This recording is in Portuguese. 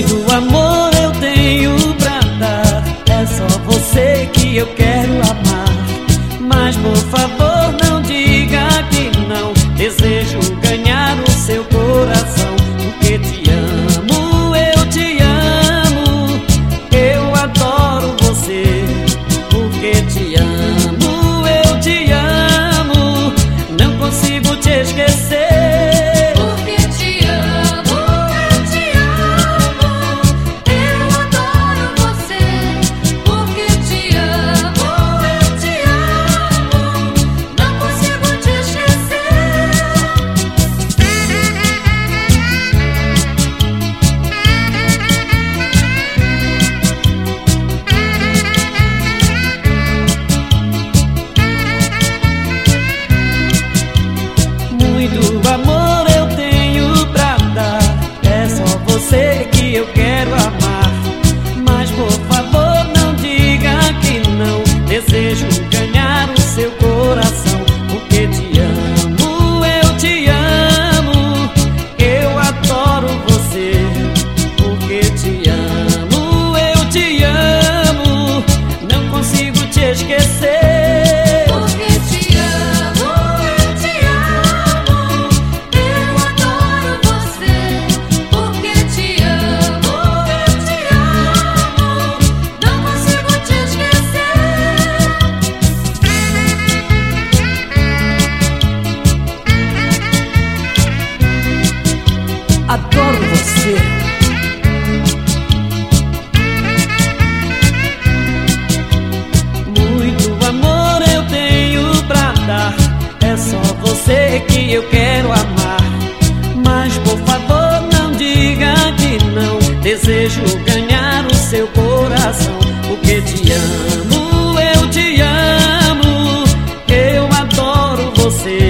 muito amor eu tenho pra dar. É só você que eu quero amar. Mas por favor, não diga que não. Desejo ganhar o seu coração. Porque te eu quero amar. Mas por favor, não diga que não desejo. Adoro você. Muito amor eu tenho pra dar. É só você que eu quero amar. Mas por favor, não diga que não. Desejo ganhar o seu coração. Porque te amo, eu te amo. Eu adoro você.